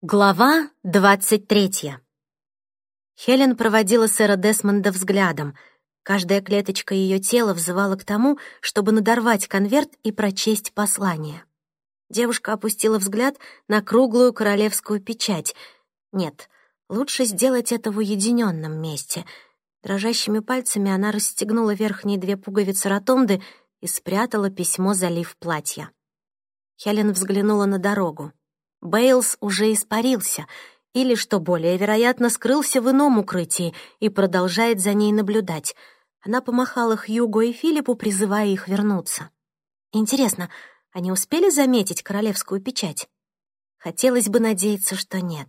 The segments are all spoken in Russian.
Глава двадцать третья. Хелен проводила сэра Десмонда взглядом. Каждая клеточка ее тела взывала к тому, чтобы надорвать конверт и прочесть послание. Девушка опустила взгляд на круглую королевскую печать. Нет, лучше сделать это в уединенном месте. Дрожащими пальцами она расстегнула верхние две пуговицы ротонды и спрятала письмо, залив платья. Хелен взглянула на дорогу. Бейлс уже испарился, или, что более вероятно, скрылся в ином укрытии и продолжает за ней наблюдать. Она помахала Хьюго и Филиппу, призывая их вернуться. Интересно, они успели заметить королевскую печать? Хотелось бы надеяться, что нет.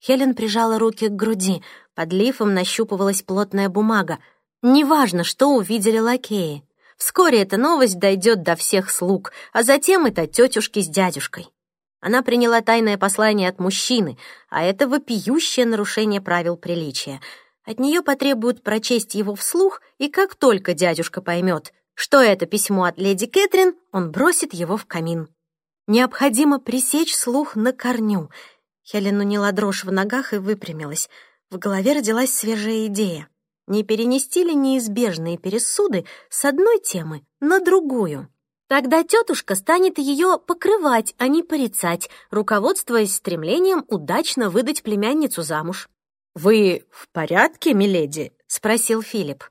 Хелен прижала руки к груди, под лифом нащупывалась плотная бумага. Неважно, что увидели лакеи. Вскоре эта новость дойдет до всех слуг, а затем это тетушки с дядюшкой. Она приняла тайное послание от мужчины, а это вопиющее нарушение правил приличия. От нее потребуют прочесть его вслух, и как только дядюшка поймет, что это письмо от леди Кэтрин, он бросит его в камин. Необходимо пресечь слух на корню. Хелен уняла дрожь в ногах и выпрямилась. В голове родилась свежая идея. Не перенести ли неизбежные пересуды с одной темы на другую? Тогда тетушка станет ее покрывать, а не порицать, руководствуясь стремлением удачно выдать племянницу замуж. «Вы в порядке, миледи?» — спросил Филипп.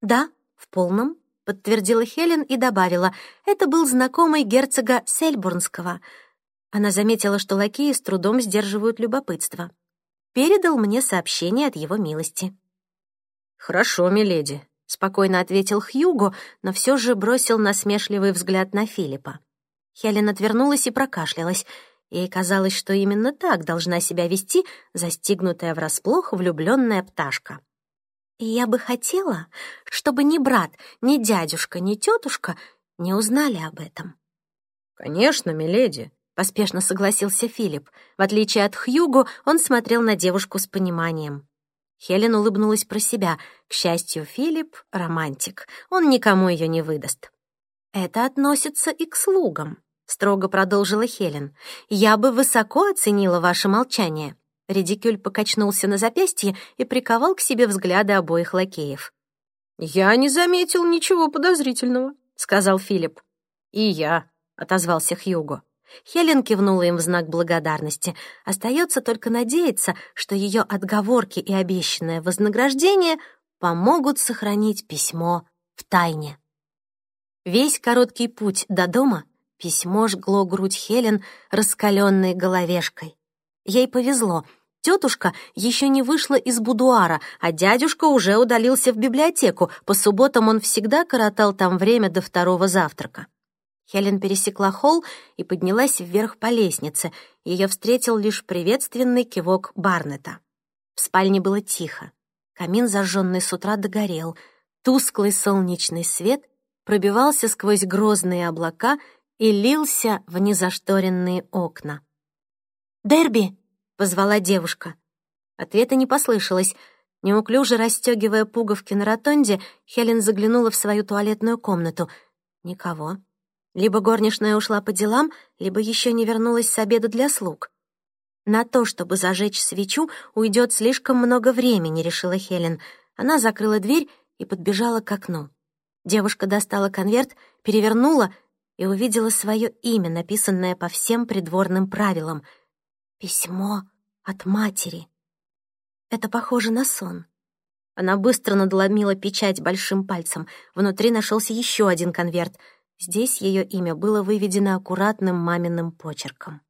«Да, в полном», — подтвердила Хелен и добавила. «Это был знакомый герцога Сельбурнского». Она заметила, что лакеи с трудом сдерживают любопытство. Передал мне сообщение от его милости. «Хорошо, миледи», — спокойно ответил Хьюго, но все же бросил насмешливый взгляд на Филиппа. Хелен отвернулась и прокашлялась. Ей казалось, что именно так должна себя вести застигнутая врасплох влюбленная пташка. И я бы хотела, чтобы ни брат, ни дядюшка, ни тетушка не узнали об этом. «Конечно, миледи», — поспешно согласился Филипп. В отличие от Хьюго, он смотрел на девушку с пониманием. Хелен улыбнулась про себя. К счастью, Филипп — романтик. Он никому ее не выдаст. «Это относится и к слугам», — строго продолжила Хелен. «Я бы высоко оценила ваше молчание». Редикюль покачнулся на запястье и приковал к себе взгляды обоих лакеев. «Я не заметил ничего подозрительного», — сказал Филипп. «И я», — отозвался Хьюго. Хелен кивнула им в знак благодарности. Остается только надеяться, что ее отговорки и обещанное вознаграждение помогут сохранить письмо в тайне. Весь короткий путь до дома письмо жгло грудь Хелен раскаленной головешкой. Ей повезло. Тетушка еще не вышла из будуара, а дядюшка уже удалился в библиотеку. По субботам он всегда коротал там время до второго завтрака. Хелен пересекла холл и поднялась вверх по лестнице. Ее встретил лишь приветственный кивок Барнета. В спальне было тихо. Камин, зажженный с утра, догорел. Тусклый солнечный свет пробивался сквозь грозные облака и лился в незашторенные окна. «Дерби!» — позвала девушка. Ответа не послышалось. Неуклюже расстегивая пуговки на ротонде, Хелен заглянула в свою туалетную комнату. Никого. Либо горничная ушла по делам, либо еще не вернулась с обеда для слуг. На то, чтобы зажечь свечу, уйдет слишком много времени, решила Хелен. Она закрыла дверь и подбежала к окну. Девушка достала конверт, перевернула и увидела свое имя, написанное по всем придворным правилам. Письмо от матери. Это похоже на сон. Она быстро надломила печать большим пальцем. Внутри нашелся еще один конверт — Здесь ее имя было выведено аккуратным маминым почерком.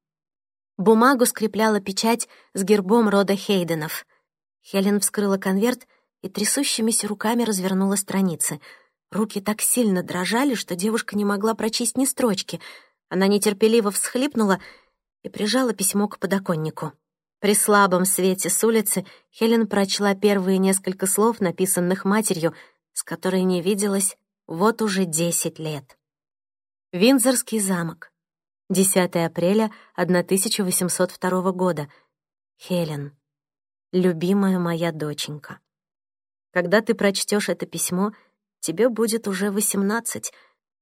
Бумагу скрепляла печать с гербом рода Хейденов. Хелен вскрыла конверт и трясущимися руками развернула страницы. Руки так сильно дрожали, что девушка не могла прочесть ни строчки. Она нетерпеливо всхлипнула и прижала письмо к подоконнику. При слабом свете с улицы Хелен прочла первые несколько слов, написанных матерью, с которой не виделась вот уже десять лет. Виндзорский замок. 10 апреля 1802 года. Хелен. Любимая моя доченька. Когда ты прочтешь это письмо, тебе будет уже 18,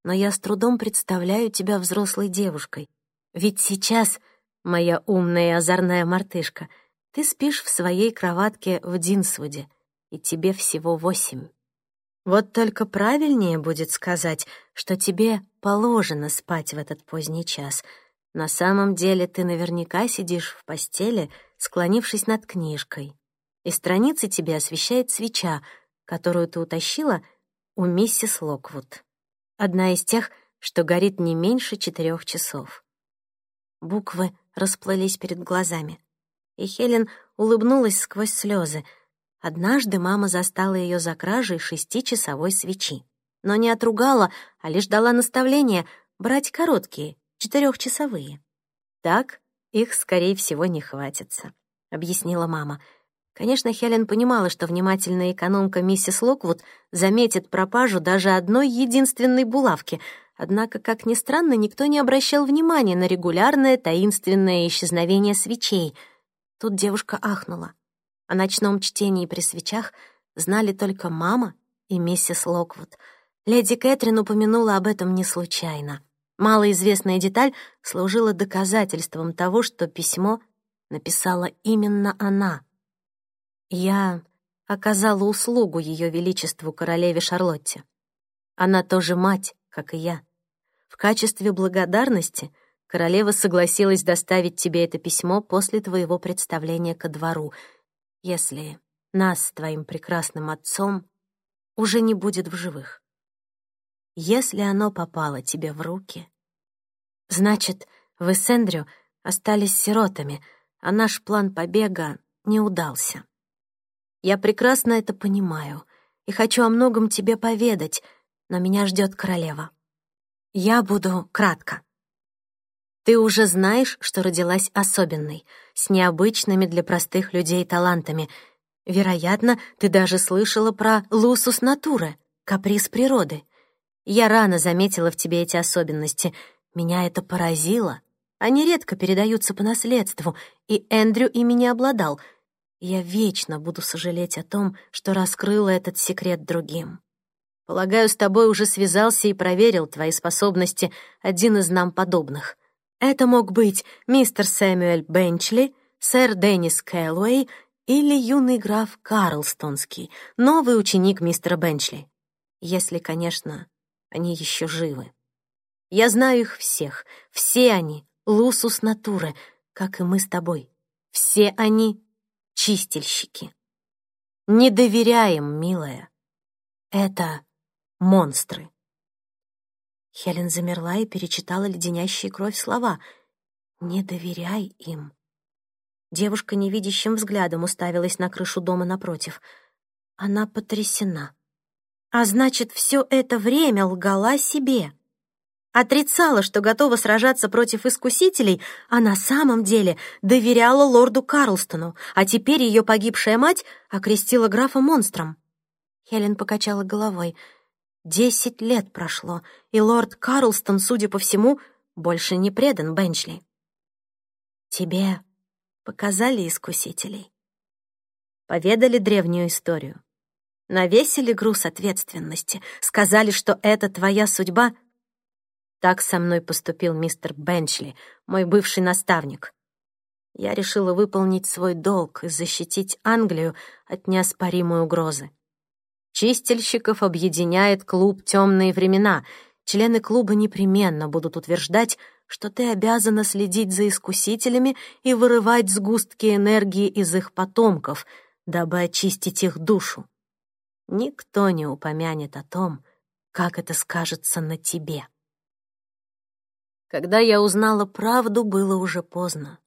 но я с трудом представляю тебя взрослой девушкой. Ведь сейчас моя умная и озорная мартышка, ты спишь в своей кроватке в Динсвуде, и тебе всего восемь. Вот только правильнее будет сказать, что тебе положено спать в этот поздний час. На самом деле ты наверняка сидишь в постели, склонившись над книжкой, и страницы тебе освещает свеча, которую ты утащила у миссис Локвуд. Одна из тех, что горит не меньше четырех часов. Буквы расплылись перед глазами, и Хелен улыбнулась сквозь слезы. Однажды мама застала ее за кражей шестичасовой свечи, но не отругала, а лишь дала наставление брать короткие, четырехчасовые. Так их, скорее всего, не хватится, — объяснила мама. Конечно, Хелен понимала, что внимательная экономка миссис Локвуд заметит пропажу даже одной единственной булавки — Однако, как ни странно, никто не обращал внимания на регулярное таинственное исчезновение свечей. Тут девушка ахнула. О ночном чтении при свечах знали только мама и миссис Локвуд. Леди Кэтрин упомянула об этом не случайно. Малоизвестная деталь служила доказательством того, что письмо написала именно она. Я оказала услугу Ее Величеству королеве Шарлотте. Она тоже мать, как и я. В качестве благодарности королева согласилась доставить тебе это письмо после твоего представления ко двору, если нас с твоим прекрасным отцом уже не будет в живых. Если оно попало тебе в руки, значит, вы с Эндрю остались сиротами, а наш план побега не удался. Я прекрасно это понимаю и хочу о многом тебе поведать, но меня ждет королева. Я буду кратко. Ты уже знаешь, что родилась особенной, с необычными для простых людей талантами. Вероятно, ты даже слышала про лусус натуры, каприз природы. Я рано заметила в тебе эти особенности. Меня это поразило. Они редко передаются по наследству, и Эндрю ими не обладал. Я вечно буду сожалеть о том, что раскрыла этот секрет другим. Полагаю, с тобой уже связался и проверил твои способности один из нам подобных. Это мог быть мистер Сэмюэль Бенчли, сэр Деннис Кэллоуэй или юный граф Карлстонский, новый ученик мистера Бенчли. Если, конечно, они еще живы. Я знаю их всех. Все они — лусус натуры, как и мы с тобой. Все они — чистильщики. Не доверяем, милая. Это монстры. Хелен замерла и перечитала леденящие кровь слова. «Не доверяй им». Девушка невидящим взглядом уставилась на крышу дома напротив. Она потрясена. А значит, все это время лгала себе. Отрицала, что готова сражаться против искусителей, а на самом деле доверяла лорду Карлстону, а теперь ее погибшая мать окрестила графа монстром. Хелен покачала головой — Десять лет прошло, и лорд Карлстон, судя по всему, больше не предан Бенчли. Тебе показали искусителей. Поведали древнюю историю. Навесили груз ответственности, сказали, что это твоя судьба. Так со мной поступил мистер Бенчли, мой бывший наставник. Я решила выполнить свой долг и защитить Англию от неоспоримой угрозы. Чистильщиков объединяет клуб «Темные времена». Члены клуба непременно будут утверждать, что ты обязана следить за искусителями и вырывать сгустки энергии из их потомков, дабы очистить их душу. Никто не упомянет о том, как это скажется на тебе. Когда я узнала правду, было уже поздно.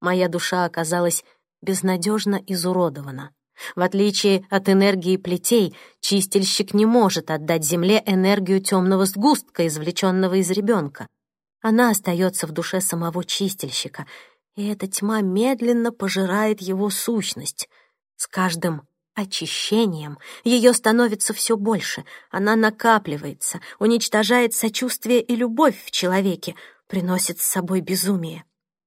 Моя душа оказалась безнадежно изуродована. В отличие от энергии плетей, чистильщик не может отдать Земле энергию темного сгустка, извлеченного из ребенка. Она остается в душе самого чистильщика, и эта тьма медленно пожирает его сущность. С каждым очищением ее становится все больше, она накапливается, уничтожает сочувствие и любовь в человеке, приносит с собой безумие.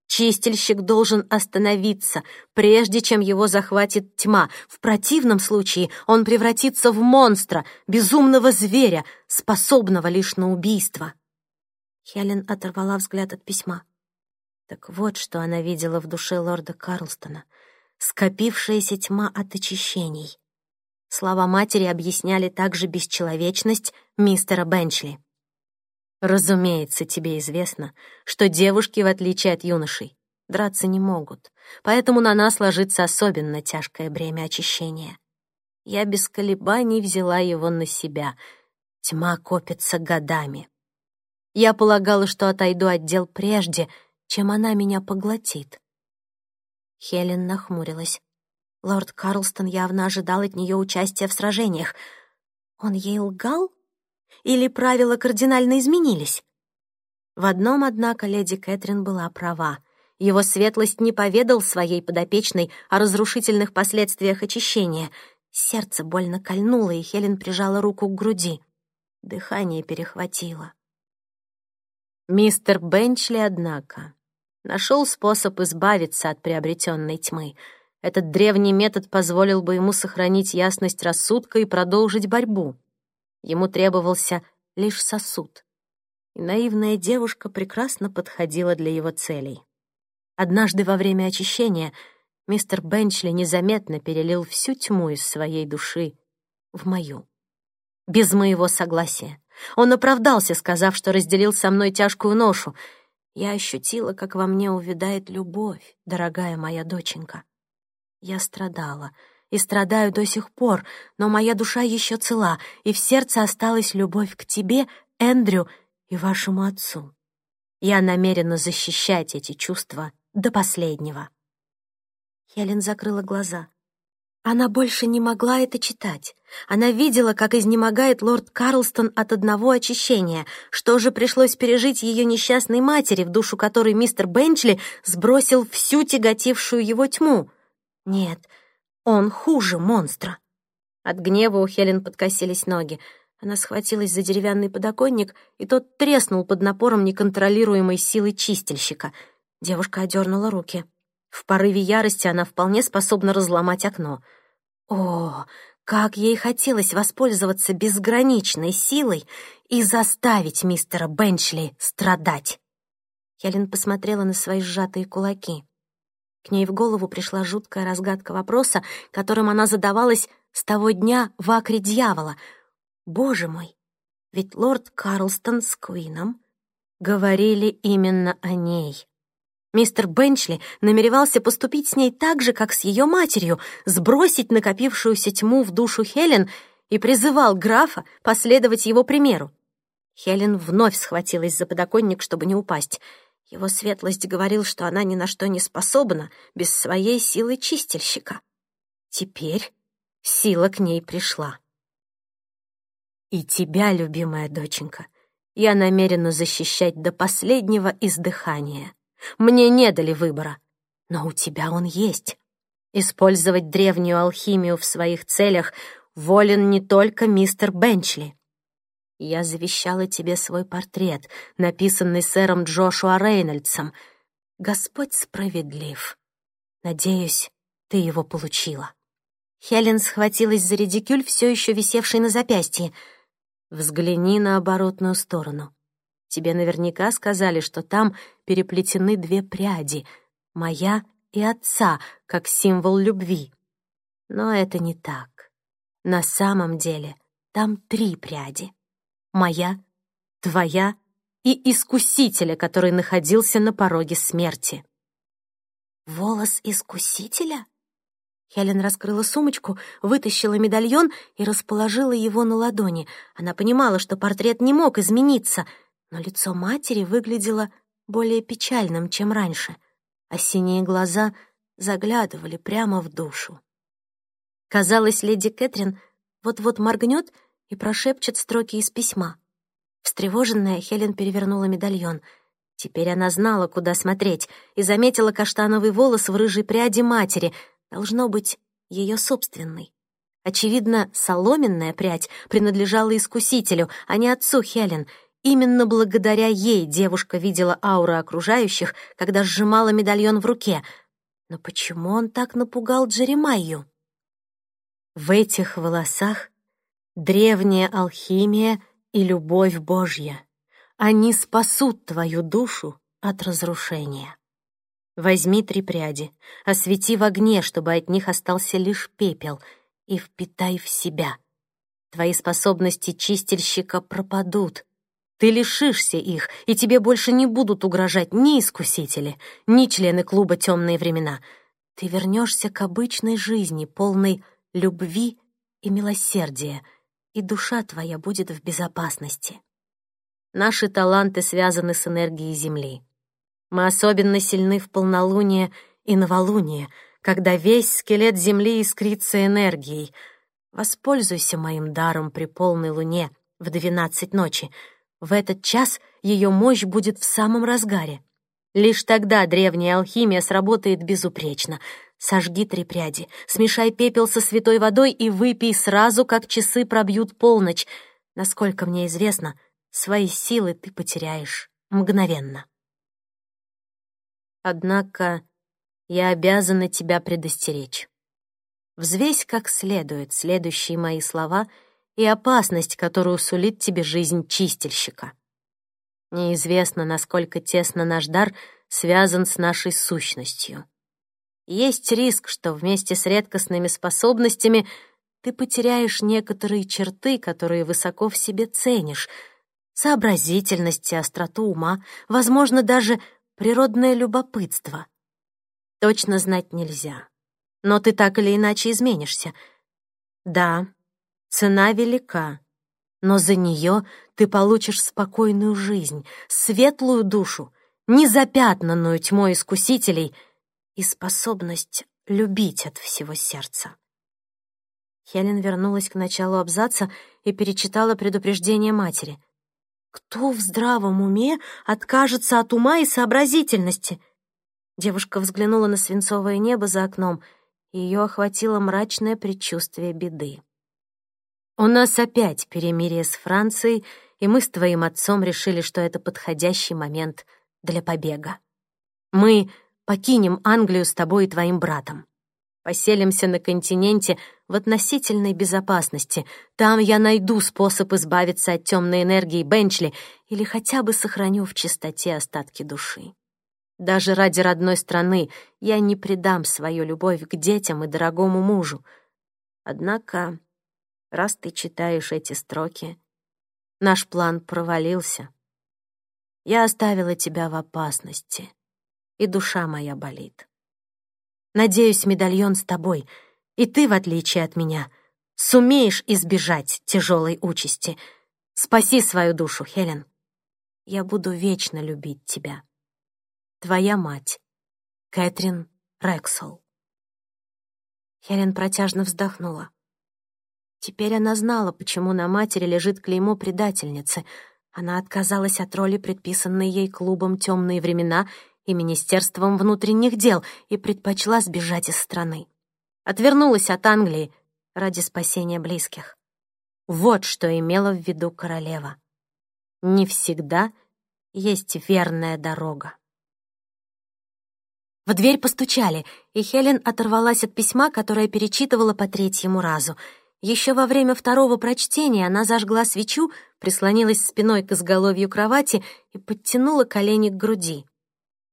Чистильщик должен остановиться, прежде чем его захватит тьма. В противном случае он превратится в монстра, безумного зверя, способного лишь на убийство. Хелен оторвала взгляд от письма. Так вот, что она видела в душе лорда Карлстона. Скопившаяся тьма от очищений. Слова матери объясняли также бесчеловечность мистера Бенчли. Разумеется, тебе известно, что девушки, в отличие от юношей, драться не могут, поэтому на нас ложится особенно тяжкое бремя очищения. Я без колебаний взяла его на себя. Тьма копится годами. Я полагала, что отойду от дел прежде, чем она меня поглотит. Хелен нахмурилась. Лорд Карлстон явно ожидал от нее участия в сражениях. Он ей лгал? Или правила кардинально изменились? В одном, однако, леди Кэтрин была права. Его светлость не поведал своей подопечной о разрушительных последствиях очищения. Сердце больно кольнуло, и Хелен прижала руку к груди. Дыхание перехватило. Мистер Бенчли, однако, нашел способ избавиться от приобретенной тьмы — этот древний метод позволил бы ему сохранить ясность рассудка и продолжить борьбу. Ему требовался лишь сосуд. И наивная девушка прекрасно подходила для его целей. Однажды во время очищения мистер Бенчли незаметно перелил всю тьму из своей души в мою. Без моего согласия. Он оправдался, сказав, что разделил со мной тяжкую ношу. Я ощутила, как во мне увядает любовь, дорогая моя доченька. Я страдала и страдаю до сих пор, но моя душа еще цела, и в сердце осталась любовь к тебе, Эндрю и вашему отцу. Я намерена защищать эти чувства до последнего. Хелен закрыла глаза. Она больше не могла это читать. Она видела, как изнемогает лорд Карлстон от одного очищения, что же пришлось пережить ее несчастной матери, в душу которой мистер Бенчли сбросил всю тяготившую его тьму — нет, он хуже монстра. От гнева у Хелен подкосились ноги. Она схватилась за деревянный подоконник, и тот треснул под напором неконтролируемой силы чистильщика. Девушка одернула руки. В порыве ярости она вполне способна разломать окно. О, как ей хотелось воспользоваться безграничной силой и заставить мистера Бенчли страдать. Хелен посмотрела на свои сжатые кулаки. К ней в голову пришла жуткая разгадка вопроса, которым она задавалась с того дня в акре дьявола. «Боже мой, ведь лорд Карлстон с Куином говорили именно о ней». Мистер Бенчли намеревался поступить с ней так же, как с ее матерью, сбросить накопившуюся тьму в душу Хелен и призывал графа последовать его примеру. Хелен вновь схватилась за подоконник, чтобы не упасть — его светлость говорил, что она ни на что не способна без своей силы чистильщика. Теперь сила к ней пришла. И тебя, любимая доченька, я намерена защищать до последнего издыхания. Мне не дали выбора, но у тебя он есть. Использовать древнюю алхимию в своих целях волен не только мистер Бенчли. Я завещала тебе свой портрет, написанный сэром Джошуа Рейнольдсом. Господь справедлив. Надеюсь, ты его получила». Хелен схватилась за редикюль, все еще висевший на запястье. «Взгляни на оборотную сторону. Тебе наверняка сказали, что там переплетены две пряди, моя и отца, как символ любви. Но это не так. На самом деле там три пряди моя, твоя и искусителя, который находился на пороге смерти. Волос искусителя? Хелен раскрыла сумочку, вытащила медальон и расположила его на ладони. Она понимала, что портрет не мог измениться, но лицо матери выглядело более печальным, чем раньше, а синие глаза заглядывали прямо в душу. Казалось, леди Кэтрин вот-вот моргнет — и прошепчет строки из письма. Встревоженная, Хелен перевернула медальон. Теперь она знала, куда смотреть, и заметила каштановый волос в рыжей пряди матери, должно быть, ее собственный. Очевидно, соломенная прядь принадлежала искусителю, а не отцу Хелен. Именно благодаря ей девушка видела ауры окружающих, когда сжимала медальон в руке. Но почему он так напугал Джеремайю? В этих волосах древняя алхимия и любовь Божья. Они спасут твою душу от разрушения. Возьми три пряди, освети в огне, чтобы от них остался лишь пепел, и впитай в себя. Твои способности чистильщика пропадут. Ты лишишься их, и тебе больше не будут угрожать ни искусители, ни члены клуба «Темные времена». Ты вернешься к обычной жизни, полной любви и милосердия, и душа твоя будет в безопасности. Наши таланты связаны с энергией Земли. Мы особенно сильны в полнолуние и новолуние, когда весь скелет Земли искрится энергией. Воспользуйся моим даром при полной луне в двенадцать ночи. В этот час ее мощь будет в самом разгаре. Лишь тогда древняя алхимия сработает безупречно. Сожги три пряди, смешай пепел со святой водой и выпей сразу, как часы пробьют полночь. Насколько мне известно, свои силы ты потеряешь мгновенно. Однако я обязана тебя предостеречь. Взвесь как следует следующие мои слова и опасность, которую сулит тебе жизнь чистильщика. Неизвестно, насколько тесно наш дар связан с нашей сущностью. Есть риск, что вместе с редкостными способностями ты потеряешь некоторые черты, которые высоко в себе ценишь, сообразительность и остроту ума, возможно, даже природное любопытство. Точно знать нельзя. Но ты так или иначе изменишься. Да, цена велика, но за нее ты получишь спокойную жизнь, светлую душу, незапятнанную тьмой искусителей и способность любить от всего сердца. Хелен вернулась к началу абзаца и перечитала предупреждение матери — кто в здравом уме откажется от ума и сообразительности? Девушка взглянула на свинцовое небо за окном, и ее охватило мрачное предчувствие беды. «У нас опять перемирие с Францией, и мы с твоим отцом решили, что это подходящий момент для побега. Мы покинем Англию с тобой и твоим братом. Поселимся на континенте в относительной безопасности. Там я найду способ избавиться от темной энергии Бенчли или хотя бы сохраню в чистоте остатки души. Даже ради родной страны я не предам свою любовь к детям и дорогому мужу. Однако, раз ты читаешь эти строки, наш план провалился. Я оставила тебя в опасности, и душа моя болит. Надеюсь, медальон с тобой, и ты, в отличие от меня, сумеешь избежать тяжелой участи. Спаси свою душу, Хелен. Я буду вечно любить тебя. Твоя мать, Кэтрин Рексол. Хелен протяжно вздохнула. Теперь она знала, почему на матери лежит клеймо предательницы. Она отказалась от роли, предписанной ей клубом «Темные времена», и Министерством внутренних дел и предпочла сбежать из страны. Отвернулась от Англии ради спасения близких. Вот что имела в виду королева. Не всегда есть верная дорога. В дверь постучали, и Хелен оторвалась от письма, которое перечитывала по третьему разу. Еще во время второго прочтения она зажгла свечу, прислонилась спиной к изголовью кровати и подтянула колени к груди.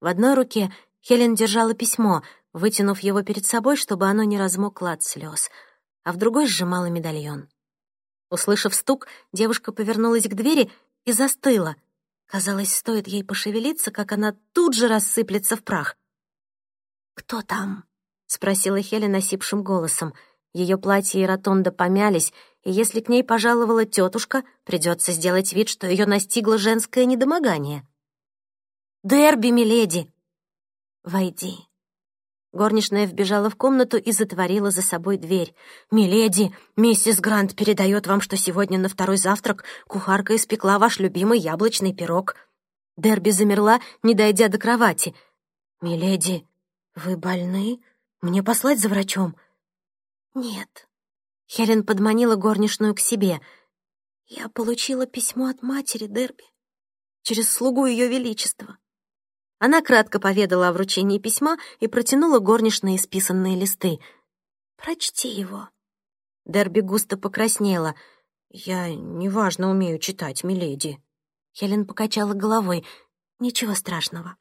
В одной руке Хелен держала письмо, вытянув его перед собой, чтобы оно не размокло от слез, а в другой сжимала медальон. Услышав стук, девушка повернулась к двери и застыла. Казалось, стоит ей пошевелиться, как она тут же рассыплется в прах. «Кто там?» — спросила Хелен осипшим голосом. Ее платье и ротонда помялись, и если к ней пожаловала тетушка, придется сделать вид, что ее настигло женское недомогание. «Дерби, миледи!» «Войди». Горничная вбежала в комнату и затворила за собой дверь. «Миледи, миссис Грант передает вам, что сегодня на второй завтрак кухарка испекла ваш любимый яблочный пирог». Дерби замерла, не дойдя до кровати. «Миледи, вы больны? Мне послать за врачом?» «Нет». Хелен подманила горничную к себе. «Я получила письмо от матери Дерби через слугу Ее Величества. Она кратко поведала о вручении письма и протянула горничные списанные листы. «Прочти его». Дерби густо покраснела. «Я неважно умею читать, миледи». Хелен покачала головой. «Ничего страшного».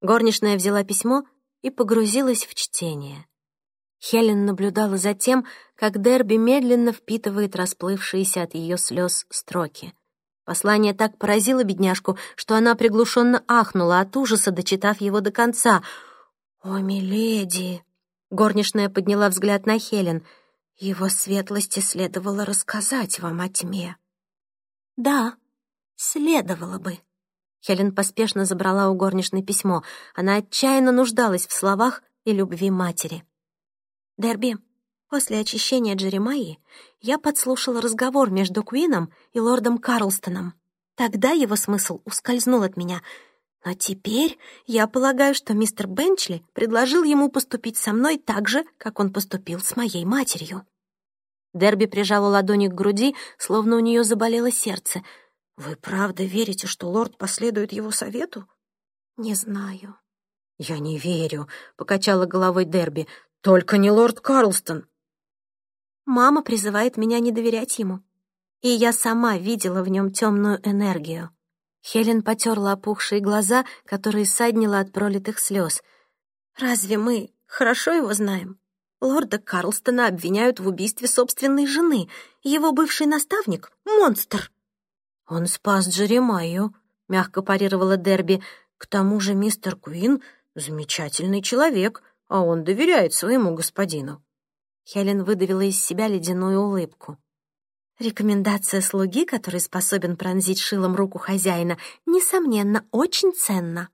Горничная взяла письмо и погрузилась в чтение. Хелен наблюдала за тем, как Дерби медленно впитывает расплывшиеся от ее слез строки. Послание так поразило бедняжку, что она приглушенно ахнула от ужаса, дочитав его до конца. «О, миледи!» Горничная подняла взгляд на Хелен. «Его светлости следовало рассказать вам о тьме». «Да, следовало бы». Хелен поспешно забрала у горничной письмо. Она отчаянно нуждалась в словах и любви матери. «Дерби, после очищения Джеремайи я подслушала разговор между Куином и лордом Карлстоном. Тогда его смысл ускользнул от меня, но теперь я полагаю, что мистер Бенчли предложил ему поступить со мной так же, как он поступил с моей матерью». Дерби прижала ладони к груди, словно у нее заболело сердце. «Вы правда верите, что лорд последует его совету?» «Не знаю». «Я не верю», — покачала головой Дерби. Только не лорд Карлстон. Мама призывает меня не доверять ему. И я сама видела в нем темную энергию. Хелен потерла опухшие глаза, которые саднила от пролитых слез. «Разве мы хорошо его знаем? Лорда Карлстона обвиняют в убийстве собственной жены. Его бывший наставник — монстр». «Он спас Джеремаю», — мягко парировала Дерби. «К тому же мистер Куин — замечательный человек а он доверяет своему господину». Хелен выдавила из себя ледяную улыбку. «Рекомендация слуги, который способен пронзить шилом руку хозяина, несомненно, очень ценна».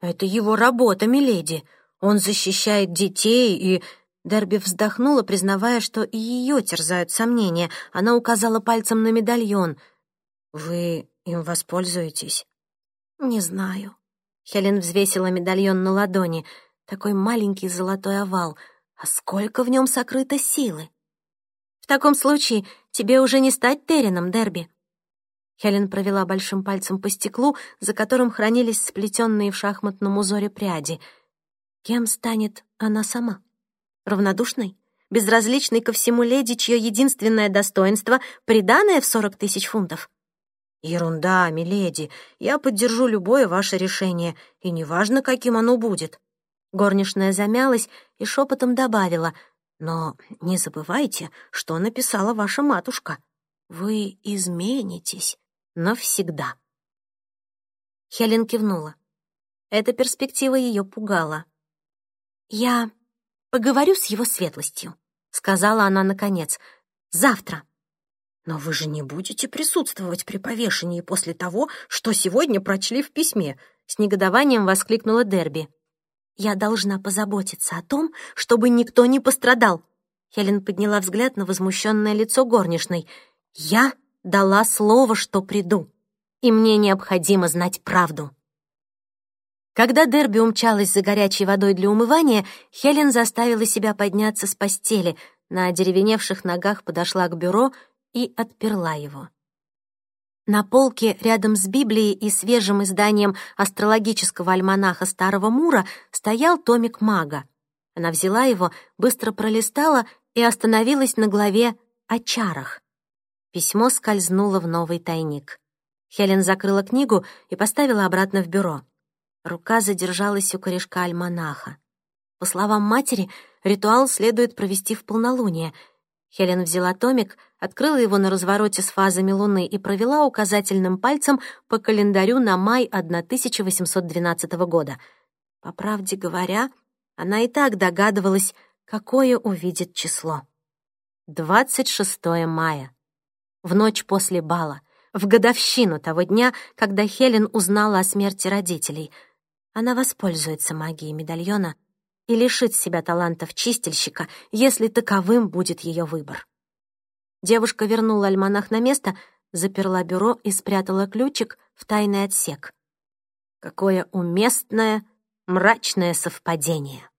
«Это его работа, миледи. Он защищает детей и...» Дерби вздохнула, признавая, что и ее терзают сомнения. Она указала пальцем на медальон. «Вы им воспользуетесь?» «Не знаю». Хелен взвесила медальон на ладони — такой маленький золотой овал, а сколько в нем сокрыто силы. В таком случае тебе уже не стать Терином, Дерби. Хелен провела большим пальцем по стеклу, за которым хранились сплетенные в шахматном узоре пряди. Кем станет она сама? Равнодушной? Безразличной ко всему леди, чье единственное достоинство — приданное в сорок тысяч фунтов? «Ерунда, миледи, я поддержу любое ваше решение, и неважно, каким оно будет. Горничная замялась и шепотом добавила, «Но не забывайте, что написала ваша матушка. Вы изменитесь навсегда». Хелен кивнула. Эта перспектива ее пугала. «Я поговорю с его светлостью», — сказала она наконец. «Завтра». «Но вы же не будете присутствовать при повешении после того, что сегодня прочли в письме», — с негодованием воскликнула Дерби. Я должна позаботиться о том, чтобы никто не пострадал. Хелен подняла взгляд на возмущенное лицо горничной. Я дала слово, что приду, и мне необходимо знать правду. Когда Дерби умчалась за горячей водой для умывания, Хелен заставила себя подняться с постели, на деревеневших ногах подошла к бюро и отперла его. На полке рядом с Библией и свежим изданием астрологического альманаха Старого Мура стоял томик мага. Она взяла его, быстро пролистала и остановилась на главе о чарах. Письмо скользнуло в новый тайник. Хелен закрыла книгу и поставила обратно в бюро. Рука задержалась у корешка альманаха. По словам матери, ритуал следует провести в полнолуние — Хелен взяла томик, открыла его на развороте с фазами Луны и провела указательным пальцем по календарю на май 1812 года. По правде говоря, она и так догадывалась, какое увидит число. 26 мая. В ночь после бала, в годовщину того дня, когда Хелен узнала о смерти родителей. Она воспользуется магией медальона — и лишит себя талантов чистильщика, если таковым будет ее выбор. Девушка вернула альманах на место, заперла бюро и спрятала ключик в тайный отсек. Какое уместное, мрачное совпадение!